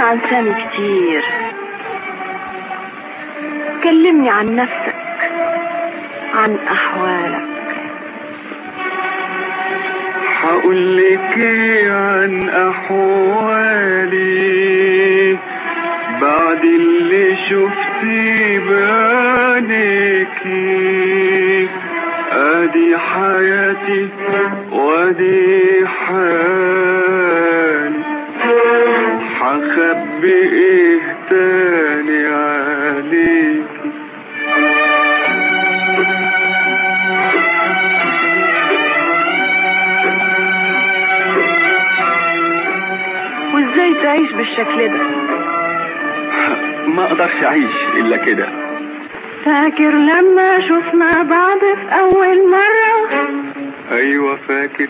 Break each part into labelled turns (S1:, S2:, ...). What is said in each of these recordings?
S1: عن سامي كتير. كلمني عن نفسك عن أحوالك.
S2: هقول لك إيه عن أحوالي؟ بعد اللي شفتي بعينيكي أدي حياتي وأدي حالي
S1: وازاي تعيش بالشكل ده؟
S2: ما أقدرش اعيش الا كده.
S1: فاكر لما شفنا بعض في أول مرة؟
S2: أيوه فاكر.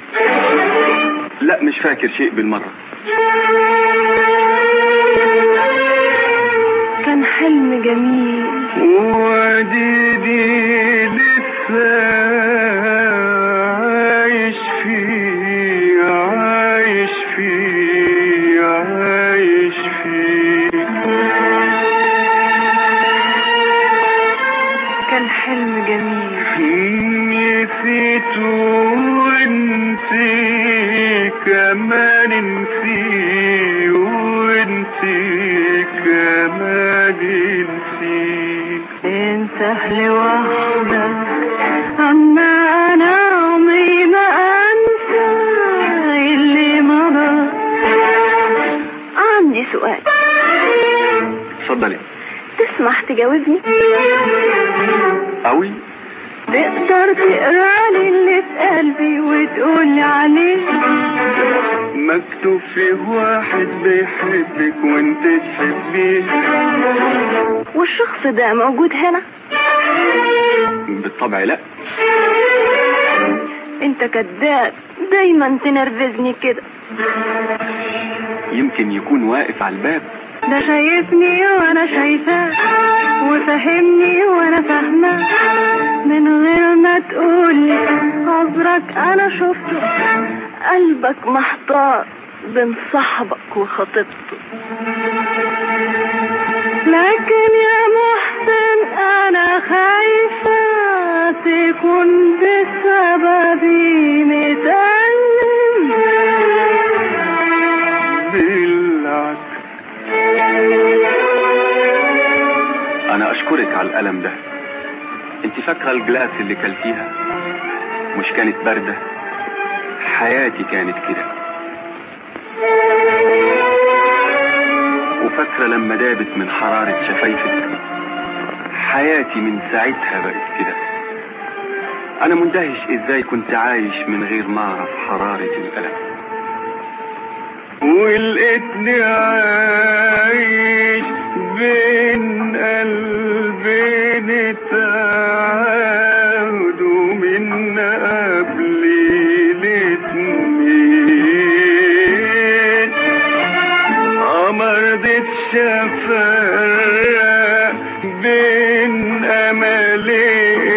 S2: لا مش فاكر شيء بالمرة.
S1: كان حلم جميل.
S2: كمان نسي وانت كمان نسي
S1: إن سهل وحدك أما أنا عمري ما أنسى اللي مضى. عندي سؤال.
S2: اتفضلي.
S1: تسمح تجاوبني؟
S2: قوي
S1: تقدر تقرأ لي اللي في قلبي وتقول لي عليه؟
S2: مكتوب فيه واحد بيحبك وانت تحبيه.
S1: والشخص ده موجود هنا؟
S2: بالطبع لا.
S1: انت كذاب دايما تنرفزني كده.
S2: يمكن يكون واقف على الباب.
S1: ده شايفني وأنا شايفاه وفهمني وأنا تقولي عذرك أنا شفته. قلبك محتار بين صاحبك وخطيبته. لكن يا محسن أنا خايفة تكون بسببي متألم.
S2: بالعكس أنا أشكرك على الألم ده. فاكرة الجلاس اللي كلتيها؟ مش كانت باردة؟ حياتي كانت كده. وفاكرة لما دابت من حرارة شفايفك؟ حياتي من ساعتها بقت كده. أنا مندهش إزاي كنت عايش من غير ما أعرف حرارة الالم ولقيتني عايش بين ले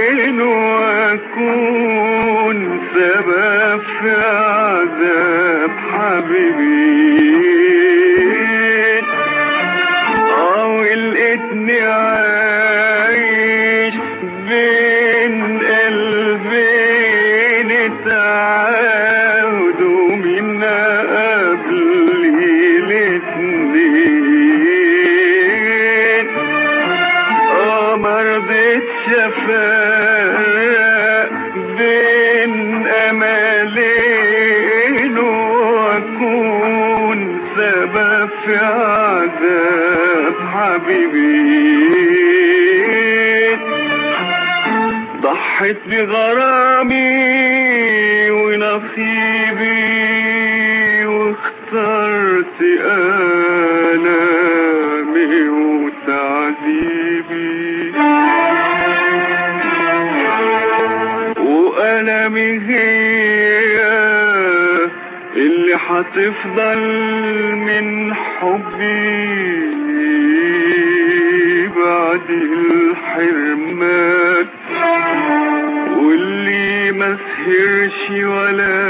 S2: بين املين واكون سبب في عذاب حبيبي. ضحت بغرامي ونصيبي واخترت آلامي هتفضل من حبي بعد الحرمان واللي ما سهرش ولا